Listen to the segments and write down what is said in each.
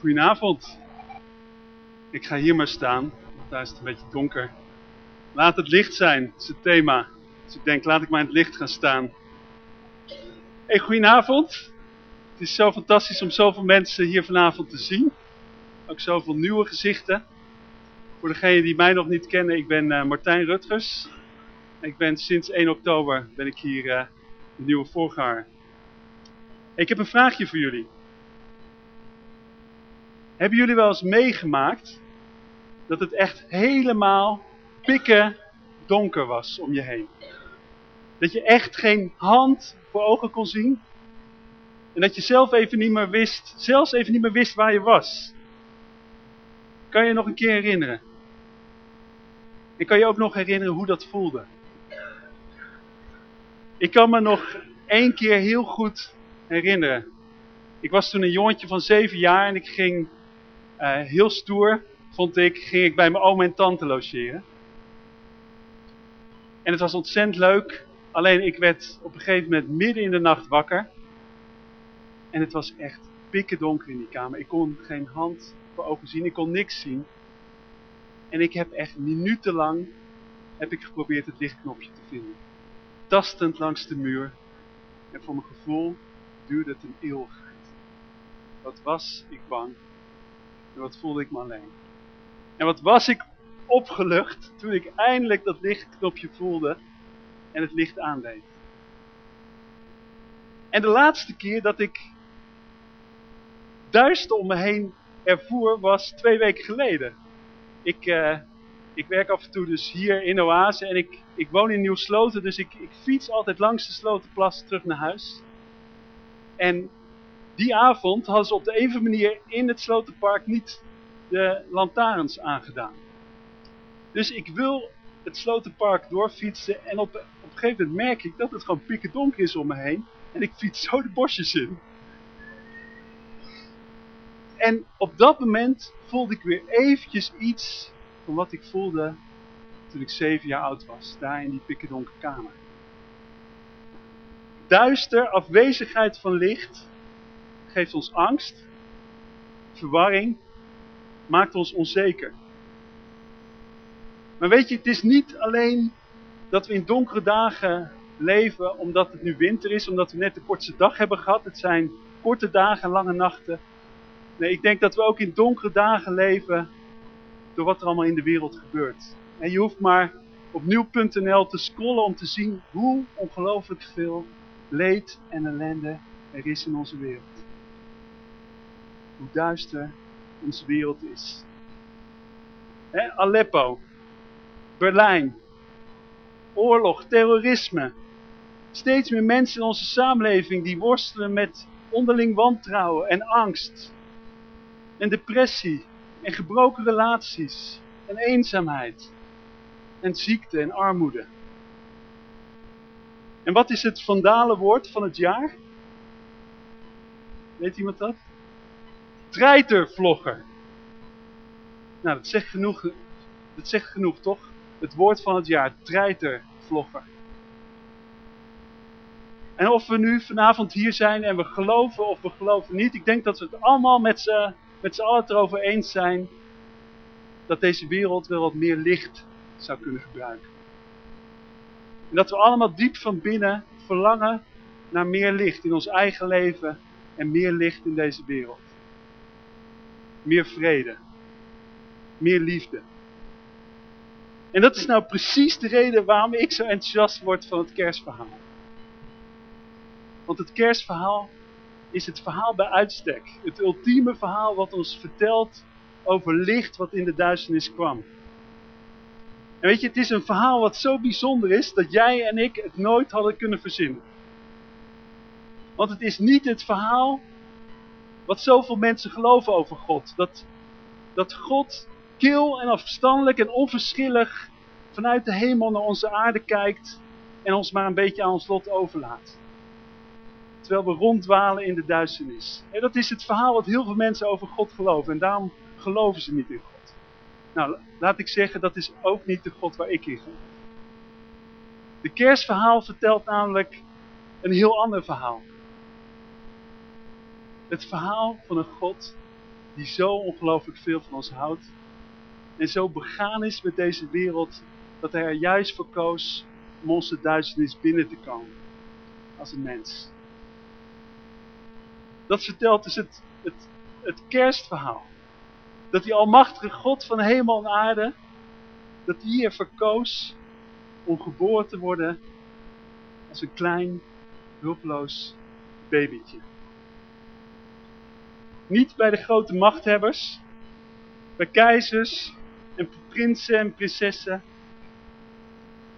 Goedenavond. Ik ga hier maar staan, want daar is het een beetje donker. Laat het licht zijn, is het thema. Dus ik denk, laat ik maar in het licht gaan staan. Hey, goedenavond. Het is zo fantastisch om zoveel mensen hier vanavond te zien. Ook zoveel nieuwe gezichten. Voor degenen die mij nog niet kennen, ik ben uh, Martijn Rutgers. Ik ben sinds 1 oktober ben ik hier uh, de nieuwe voorganger. Ik heb een vraagje voor jullie. Hebben jullie wel eens meegemaakt dat het echt helemaal pikken donker was om je heen? Dat je echt geen hand voor ogen kon zien? En dat je zelf even niet meer wist, zelfs even niet meer wist waar je was? Kan je nog een keer herinneren? En kan je ook nog herinneren hoe dat voelde? Ik kan me nog één keer heel goed herinneren. Ik was toen een jongetje van zeven jaar en ik ging heel stoer, vond ik, ging ik bij mijn oom en tante logeren. En het was ontzettend leuk, alleen ik werd op een gegeven moment midden in de nacht wakker. En het was echt pikken donker in die kamer. Ik kon geen hand voor ogen zien, ik kon niks zien. En ik heb echt minutenlang heb ik geprobeerd het lichtknopje te vinden. Tastend langs de muur. En voor mijn gevoel duurde het een eeuwigheid. Wat was ik bang. En wat voelde ik me alleen. En wat was ik opgelucht toen ik eindelijk dat lichtknopje voelde en het licht aandeed. En de laatste keer dat ik duister om me heen ervoer was twee weken geleden. Ik, uh, ik werk af en toe dus hier in Oase en ik, ik woon in Nieuw-Sloten, dus ik, ik fiets altijd langs de Slotenplas terug naar huis. En die avond hadden ze op de andere manier in het Slotenpark niet de lantaarns aangedaan. Dus ik wil het Slotenpark doorfietsen en op, een gegeven moment merk ik dat het gewoon pikken donker is om me heen. En ik fiets zo de bosjes in. En op dat moment voelde ik weer eventjes iets van wat ik voelde toen ik zeven jaar oud was. Daar in die pikkendonkere kamer. Duister, afwezigheid van licht, geeft ons angst, verwarring, maakt ons onzeker. Maar weet je, het is niet alleen dat we in donkere dagen leven omdat het nu winter is, omdat we net de kortste dag hebben gehad. Het zijn korte dagen, lange nachten. Nee, ik denk dat we ook in donkere dagen leven door wat er allemaal in de wereld gebeurt. En je hoeft maar op nieuw.nl te scrollen om te zien hoe ongelooflijk veel leed en ellende er is in onze wereld. Hoe duister onze wereld is. Aleppo, Berlijn, oorlog, terrorisme. Steeds meer mensen in onze samenleving die worstelen met onderling wantrouwen en angst. En depressie en gebroken relaties en eenzaamheid en ziekte en armoede. En wat is het vandalenwoord van het jaar? Weet iemand dat? Treitervlogger. Nou, dat zegt genoeg, dat zegt genoeg toch? Het woord van het jaar, treitervlogger. En of we nu vanavond hier zijn en we geloven of we geloven niet, ik denk dat we het allemaal met z'n met allen erover eens zijn dat deze wereld wel wat meer licht zou kunnen gebruiken. En dat we allemaal diep van binnen verlangen naar meer licht in ons eigen leven en meer licht in deze wereld. Meer vrede. Meer liefde. En dat is nou precies de reden waarom ik zo enthousiast word van het kerstverhaal. Want het kerstverhaal is het verhaal bij uitstek. Het ultieme verhaal wat ons vertelt over licht wat in de duisternis kwam. En weet je, het is een verhaal wat zo bijzonder is dat jij en ik het nooit hadden kunnen verzinnen. Want het is niet het verhaal wat zoveel mensen geloven over God. Dat, dat God kil en afstandelijk en onverschillig vanuit de hemel naar onze aarde kijkt en ons maar een beetje aan ons lot overlaat terwijl we ronddwalen in de duisternis. En dat is het verhaal wat heel veel mensen over God geloven. En daarom geloven ze niet in God. Nou, laat ik zeggen, dat is ook niet de God waar ik in geloof. De kerstverhaal vertelt namelijk een heel ander verhaal. Het verhaal van een God die zo ongelooflijk veel van ons houdt. En zo begaan is met deze wereld, dat hij er juist voor koos om onze duisternis binnen te komen. Als een mens. Dat vertelt dus het, het, het kerstverhaal. Dat die almachtige God van hemel en aarde, dat hij ervoor koos om geboren te worden als een klein, hulpeloos babytje. Niet bij de grote machthebbers, bij keizers en prinsen en prinsessen,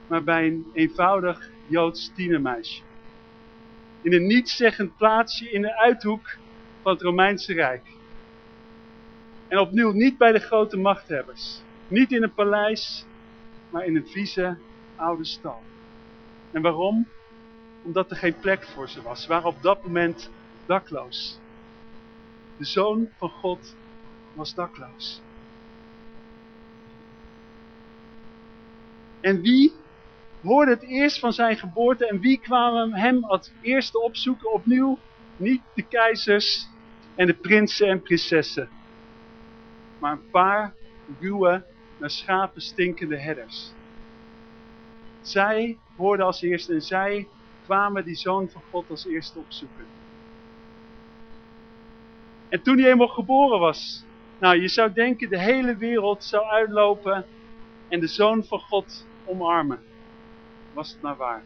maar bij een eenvoudig Joods tienermeisje. In een nietszeggend plaatsje in de uithoek van het Romeinse Rijk. En opnieuw niet bij de grote machthebbers. Niet in een paleis, maar in een vieze oude stal. En waarom? Omdat er geen plek voor ze was. Ze waren op dat moment dakloos. De Zoon van God was dakloos. En wie hoorde het eerst van zijn geboorte en wie kwamen hem als eerste opzoeken opnieuw? Niet de keizers en de prinsen en prinsessen, maar een paar ruwe, naar schapen stinkende herders. Zij hoorden als eerste en zij kwamen die Zoon van God als eerste opzoeken. En toen hij eenmaal geboren was, nou je zou denken de hele wereld zou uitlopen en de Zoon van God omarmen. Was het maar waar.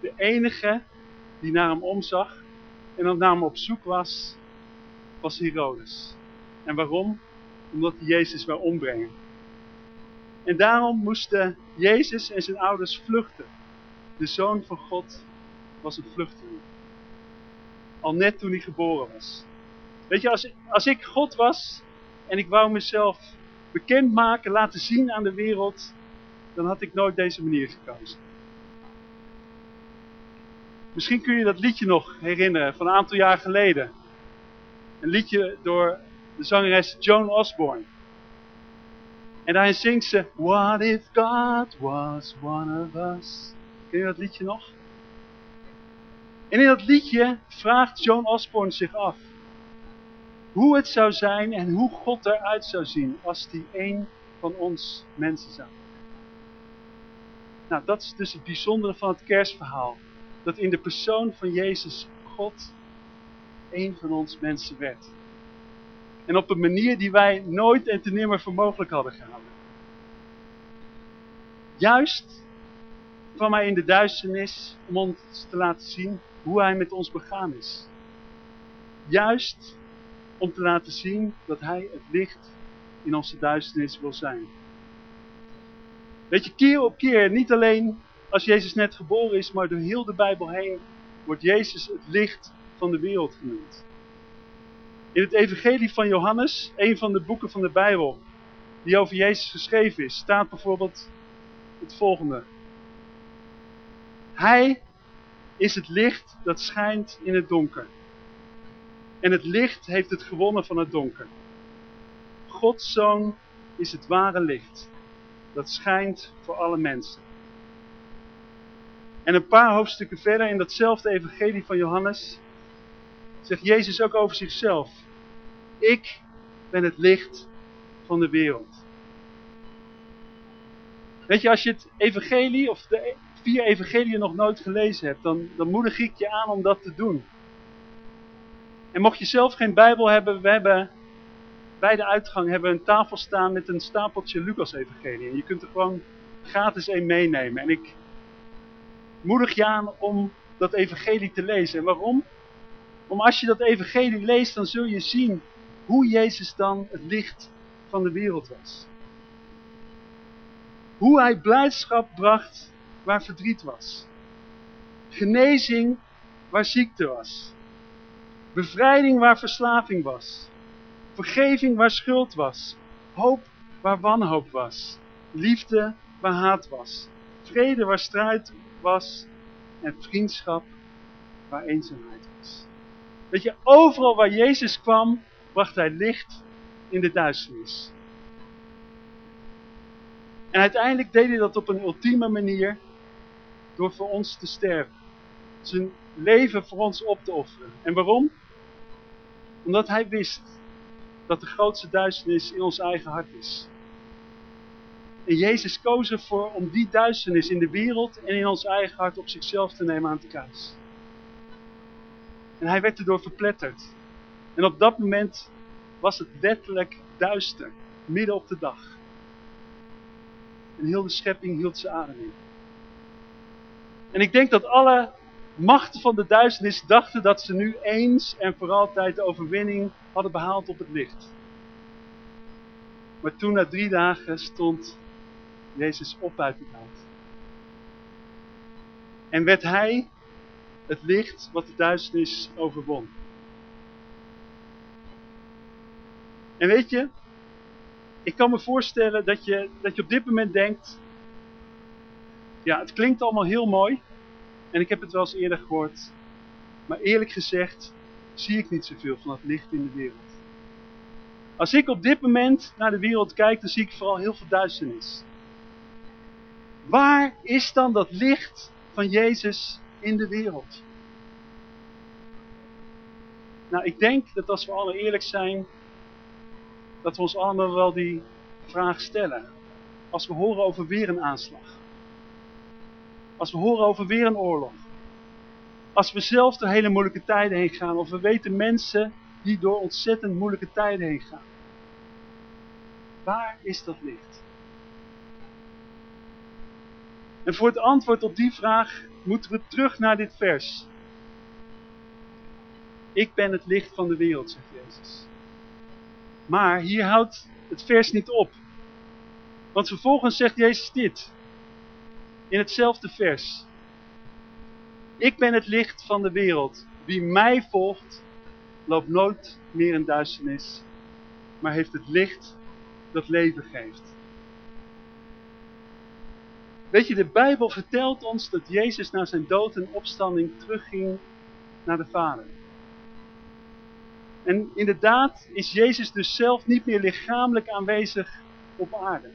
De enige die naar hem omzag en naar hem op zoek was, was Herodes. En waarom? Omdat hij Jezus wou ombrengen. En daarom moesten Jezus en zijn ouders vluchten. De Zoon van God was een vluchteling. Al net toen hij geboren was. Weet je, als, als ik God was en ik wou mezelf bekendmaken, laten zien aan de wereld, dan had ik nooit deze manier gekozen. Misschien kun je dat liedje nog herinneren van een aantal jaar geleden. Een liedje door de zangeres Joan Osborne. En daarin zingt ze, What if God was one of us? Ken je dat liedje nog? En in dat liedje vraagt Joan Osborne zich af. Hoe het zou zijn en hoe God eruit zou zien als die één van ons mensen zou. Nou, dat is dus het bijzondere van het kerstverhaal. Dat in de persoon van Jezus God één van ons mensen werd. En op een manier die wij nooit en te nimmer voor mogelijk hadden gehouden. Juist kwam hij in de duisternis om ons te laten zien hoe hij met ons begaan is. Juist om te laten zien dat hij het licht in onze duisternis wil zijn. Weet je, keer op keer, niet alleen als Jezus net geboren is, maar door heel de Bijbel heen, wordt Jezus het licht van de wereld genoemd. In het evangelie van Johannes, een van de boeken van de Bijbel, die over Jezus geschreven is, staat bijvoorbeeld het volgende. Hij is het licht dat schijnt in het donker. En het licht heeft het gewonnen van het donker. Gods Zoon is het ware licht. Dat schijnt voor alle mensen. En een paar hoofdstukken verder in datzelfde evangelie van Johannes zegt Jezus ook over zichzelf. Ik ben het licht van de wereld. Weet je, als je het evangelie of de vier evangeliën nog nooit gelezen hebt, dan, dan moedig ik je aan om dat te doen. En mocht je zelf geen Bijbel hebben, we hebben bij de uitgang hebben een tafel staan met een stapeltje Lucas-evangelie. En je kunt er gewoon gratis een meenemen. En ik moedig je aan om dat evangelie te lezen. En waarom? Om als je dat evangelie leest, dan zul je zien hoe Jezus dan het licht van de wereld was. Hoe hij blijdschap bracht waar verdriet was. Genezing waar ziekte was. Bevrijding waar verslaving was. Vergeving waar schuld was. Hoop waar wanhoop was. Liefde waar haat was. Vrede waar strijd was. En vriendschap waar eenzaamheid was. Weet je, overal waar Jezus kwam, bracht hij licht in de duisternis. En uiteindelijk deed hij dat op een ultieme manier door voor ons te sterven. Zijn leven voor ons op te offeren. En waarom? Omdat hij wist dat de grootste duisternis in ons eigen hart is. En Jezus koos ervoor om die duisternis in de wereld en in ons eigen hart op zichzelf te nemen aan het kruis. En hij werd erdoor verpletterd. En op dat moment was het letterlijk duister, midden op de dag. En heel de schepping hield zijn adem in. En ik denk dat alle machten van de duisternis dachten dat ze nu eens en voor altijd de overwinning hadden behaald op het licht. Maar toen na drie dagen stond Jezus op uit het hout. En werd hij het licht wat de duisternis overwon. En weet je, ik kan me voorstellen dat je, dat je op dit moment denkt, ja het klinkt allemaal heel mooi en ik heb het wel eens eerder gehoord, maar eerlijk gezegd zie ik niet zoveel van het licht in de wereld. Als ik op dit moment naar de wereld kijk, dan zie ik vooral heel veel duisternis. Waar is dan dat licht van Jezus in de wereld? Nou, ik denk dat als we alle eerlijk zijn, dat we ons allemaal wel die vraag stellen. Als we horen over weer een aanslag. Als we horen over weer een oorlog. Als we zelf door hele moeilijke tijden heen gaan. Of we weten mensen die door ontzettend moeilijke tijden heen gaan. Waar is dat licht? En voor het antwoord op die vraag moeten we terug naar dit vers. Ik ben het licht van de wereld, zegt Jezus. Maar hier houdt het vers niet op. Want vervolgens zegt Jezus dit. In hetzelfde vers. Ik ben het licht van de wereld. Wie mij volgt, loopt nooit meer in duisternis, maar heeft het licht dat leven geeft. Weet je, de Bijbel vertelt ons dat Jezus na zijn dood en opstanding terugging naar de Vader. En inderdaad is Jezus dus zelf niet meer lichamelijk aanwezig op aarde.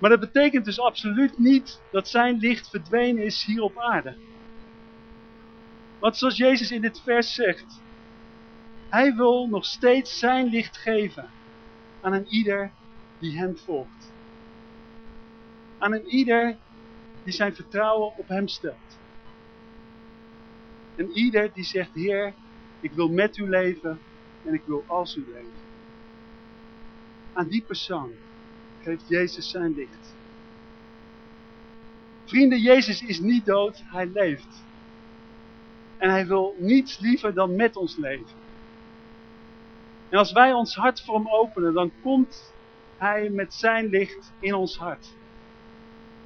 Maar dat betekent dus absoluut niet dat zijn licht verdwenen is hier op aarde. Want zoals Jezus in dit vers zegt, hij wil nog steeds zijn licht geven aan een ieder die hem volgt. Aan een ieder die zijn vertrouwen op hem stelt. En ieder die zegt, Heer, ik wil met u leven en ik wil als u leven. Aan die persoon geeft Jezus zijn licht. Vrienden, Jezus is niet dood, hij leeft. En hij wil niets liever dan met ons leven. En als wij ons hart voor hem openen, dan komt hij met zijn licht in ons hart.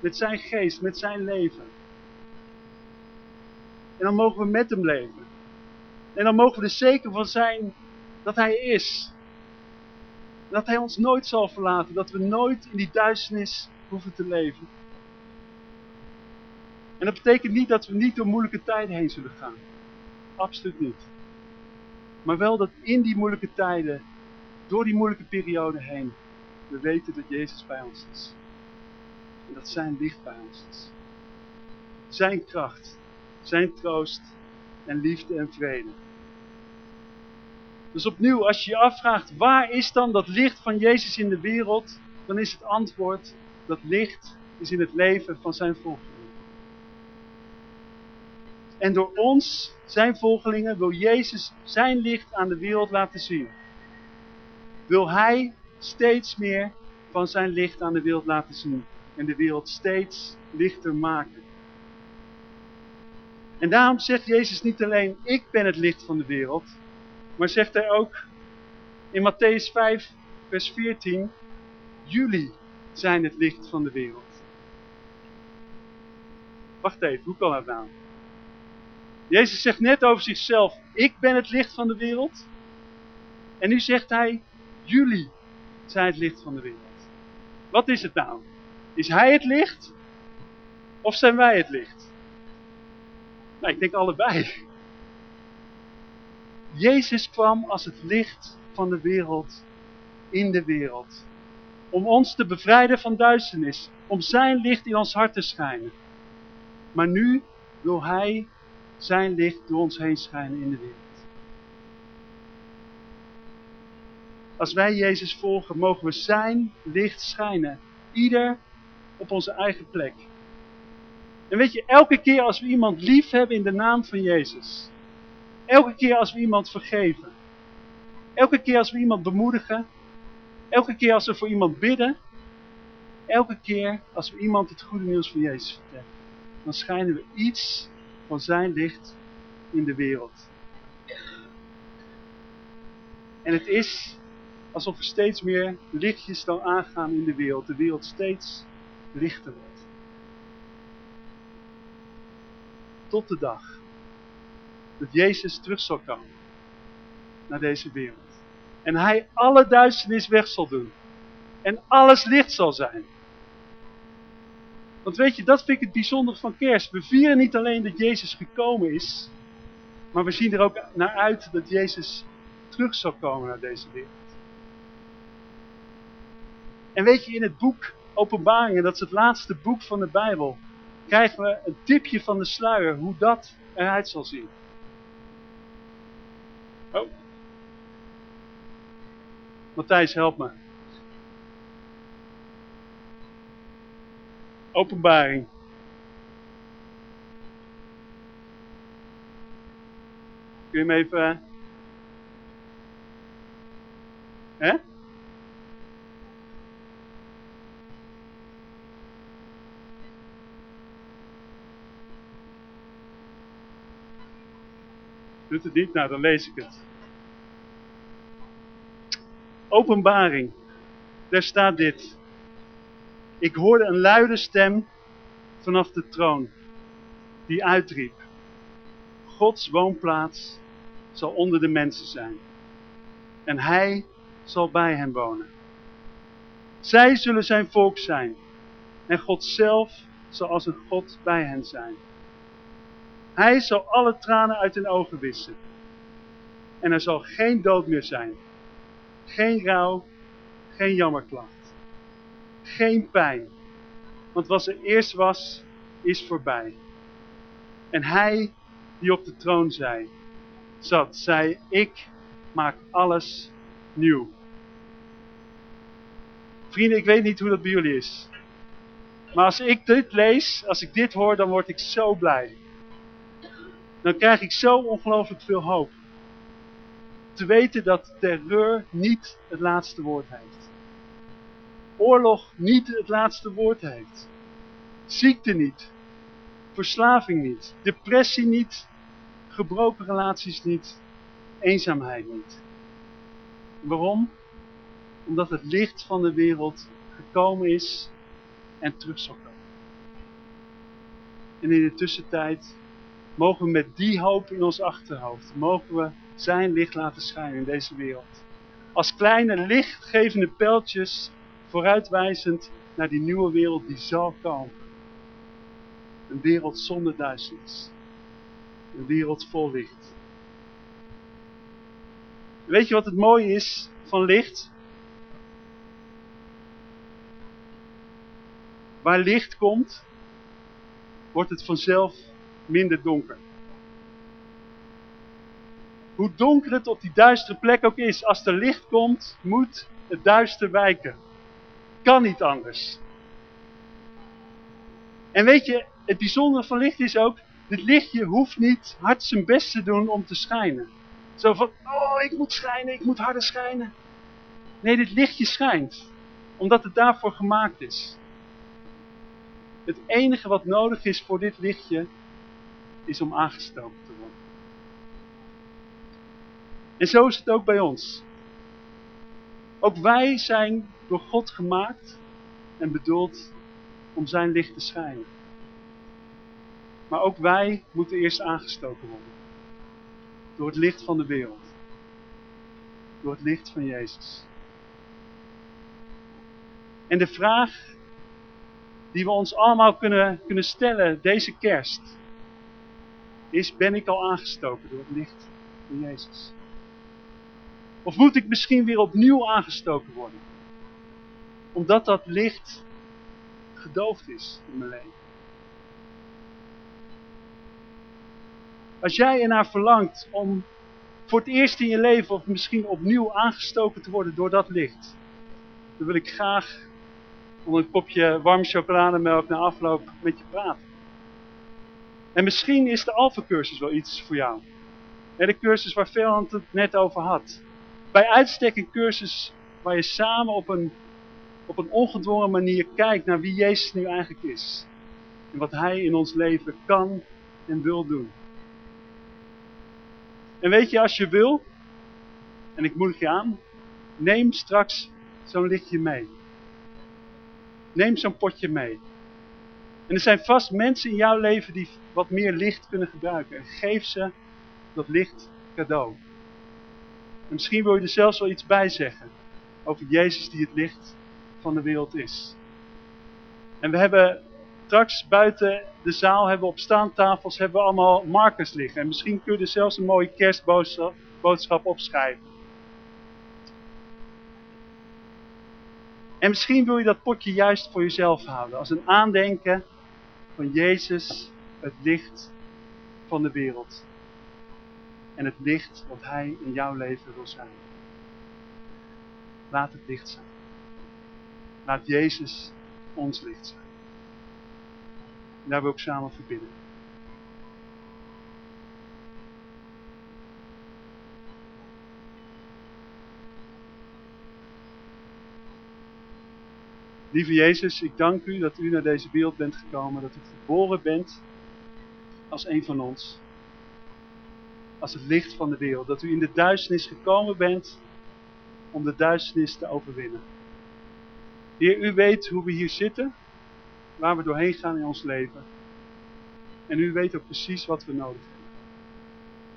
Met zijn geest, met zijn leven. En dan mogen we met hem leven. En dan mogen we er zeker van zijn dat hij is. Dat hij ons nooit zal verlaten. Dat we nooit in die duisternis hoeven te leven. En dat betekent niet dat we niet door moeilijke tijden heen zullen gaan. Absoluut niet. Maar wel dat in die moeilijke tijden, door die moeilijke periode heen, we weten dat Jezus bij ons is. En dat zijn licht bij ons is. Zijn kracht, zijn troost en liefde en vrede. Dus opnieuw, als je je afvraagt, waar is dan dat licht van Jezus in de wereld? Dan is het antwoord, dat licht is in het leven van zijn volgelingen. En door ons, zijn volgelingen, wil Jezus zijn licht aan de wereld laten zien. Wil hij steeds meer van zijn licht aan de wereld laten zien. En de wereld steeds lichter maken. En daarom zegt Jezus niet alleen, ik ben het licht van de wereld. Maar zegt hij ook in Matthäus 5, vers 14, jullie zijn het licht van de wereld. Wacht even, hoe kan dat nou? Jezus zegt net over zichzelf, ik ben het licht van de wereld. En nu zegt hij, jullie zijn het licht van de wereld. Wat is het nou? Is hij het licht? Of zijn wij het licht? Nou, ik denk allebei. Jezus kwam als het licht van de wereld in de wereld. Om ons te bevrijden van duisternis. Om zijn licht in ons hart te schijnen. Maar nu wil hij zijn licht door ons heen schijnen in de wereld. Als wij Jezus volgen, mogen we zijn licht schijnen. Ieder op onze eigen plek. En weet je, elke keer als we iemand lief hebben in de naam van Jezus. Elke keer als we iemand vergeven. Elke keer als we iemand bemoedigen. Elke keer als we voor iemand bidden. Elke keer als we iemand het goede nieuws van Jezus vertellen. Dan schijnen we iets van zijn licht in de wereld. En het is alsof er steeds meer lichtjes dan aangaan in de wereld. De wereld steeds lichter wordt. Tot de dag dat Jezus terug zal komen naar deze wereld. En hij alle duisternis weg zal doen. En alles licht zal zijn. Want weet je, dat vind ik het bijzondere van kerst. We vieren niet alleen dat Jezus gekomen is. Maar we zien er ook naar uit dat Jezus terug zal komen naar deze wereld. En weet je, in het boek Openbaringen, dat is het laatste boek van de Bijbel, krijgen we een tipje van de sluier hoe dat eruit zal zien. Oh. Matthijs, help me. Openbaring. Kun je even... Doet het niet? Nou, dan lees ik het. Openbaring. Daar staat dit. Ik hoorde een luide stem vanaf de troon. Die uitriep. Gods woonplaats zal onder de mensen zijn. En hij zal bij hen wonen. Zij zullen zijn volk zijn. En God zelf zal als een God bij hen zijn. Hij zal alle tranen uit hun ogen wissen. En er zal geen dood meer zijn. Geen rouw, geen jammerklacht. Geen pijn. Want wat er eerst was, is voorbij. En hij die op de troon zei, zat, zei, ik maak alles nieuw. Vrienden, ik weet niet hoe dat bij jullie is. Maar als ik dit lees, als ik dit hoor, dan word ik zo blij dan krijg ik zo ongelooflijk veel hoop. Te weten dat terreur niet het laatste woord heeft. Oorlog niet het laatste woord heeft. Ziekte niet. Verslaving niet. Depressie niet. Gebroken relaties niet. Eenzaamheid niet. Waarom? Omdat het licht van de wereld gekomen is en terug zal komen. En in de tussentijd Mogen we met die hoop in ons achterhoofd, mogen we zijn licht laten schijnen in deze wereld. Als kleine lichtgevende pijltjes vooruitwijzend naar die nieuwe wereld die zal komen. Een wereld zonder duisternis. Een wereld vol licht. Weet je wat het mooie is van licht? Waar licht komt, wordt het vanzelf minder donker. Hoe donker het op die duistere plek ook is, als er licht komt, moet het duister wijken. Kan niet anders. En weet je, het bijzondere van licht is ook, dit lichtje hoeft niet hard zijn best te doen om te schijnen. Zo van, oh ik moet schijnen, ik moet harder schijnen. Nee, dit lichtje schijnt, omdat het daarvoor gemaakt is. Het enige wat nodig is voor dit lichtje is om aangestoken te worden. En zo is het ook bij ons. Ook wij zijn door God gemaakt en bedoeld om zijn licht te schijnen. Maar ook wij moeten eerst aangestoken worden. Door het licht van de wereld. Door het licht van Jezus. En de vraag die we ons allemaal kunnen, kunnen stellen deze kerst is, ben ik al aangestoken door het licht van Jezus? Of moet ik misschien weer opnieuw aangestoken worden? Omdat dat licht gedoofd is in mijn leven. Als jij ernaar verlangt om voor het eerst in je leven of misschien opnieuw aangestoken te worden door dat licht. Dan wil ik graag onder een kopje warme chocolademelk na afloop met je praten. En misschien is de Alpha-cursus wel iets voor jou. de cursus waar Veland het net over had. Bij uitstek een cursus waar je samen op een, op een ongedwongen manier kijkt naar wie Jezus nu eigenlijk is. En wat Hij in ons leven kan en wil doen. En weet je, als je wil, en ik moedig je aan, neem straks zo'n lichtje mee. Neem zo'n potje mee. En er zijn vast mensen in jouw leven die wat meer licht kunnen gebruiken. En geef ze dat licht cadeau. En misschien wil je er zelfs wel iets bij zeggen. Over Jezus die het licht van de wereld is. En we hebben straks buiten de zaal hebben we op staantafels hebben we allemaal markers liggen. En misschien kun je er zelfs een mooie kerstboodschap opschrijven. En misschien wil je dat potje juist voor jezelf houden. Als een aandenken van Jezus, het licht van de wereld. En het licht wat Hij in jouw leven wil zijn. Laat het licht zijn. Laat Jezus ons licht zijn. En daar wil ik samen verbinden. Lieve Jezus, ik dank u dat u naar deze wereld bent gekomen, dat u geboren bent als een van ons. Als het licht van de wereld. Dat u in de duisternis gekomen bent om de duisternis te overwinnen. Heer, u weet hoe we hier zitten, waar we doorheen gaan in ons leven. En u weet ook precies wat we nodig hebben.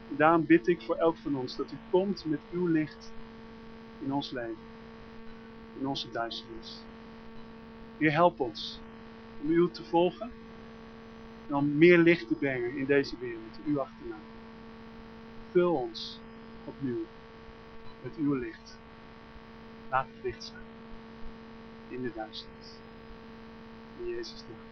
En daarom bid ik voor elk van ons dat u komt met uw licht in ons leven. In onze duisternis. Heer, help ons om u te volgen en om meer licht te brengen in deze wereld, u achterna. Vul ons opnieuw met uw licht. Laat het licht zijn in de duisternis. In Jezus' naam.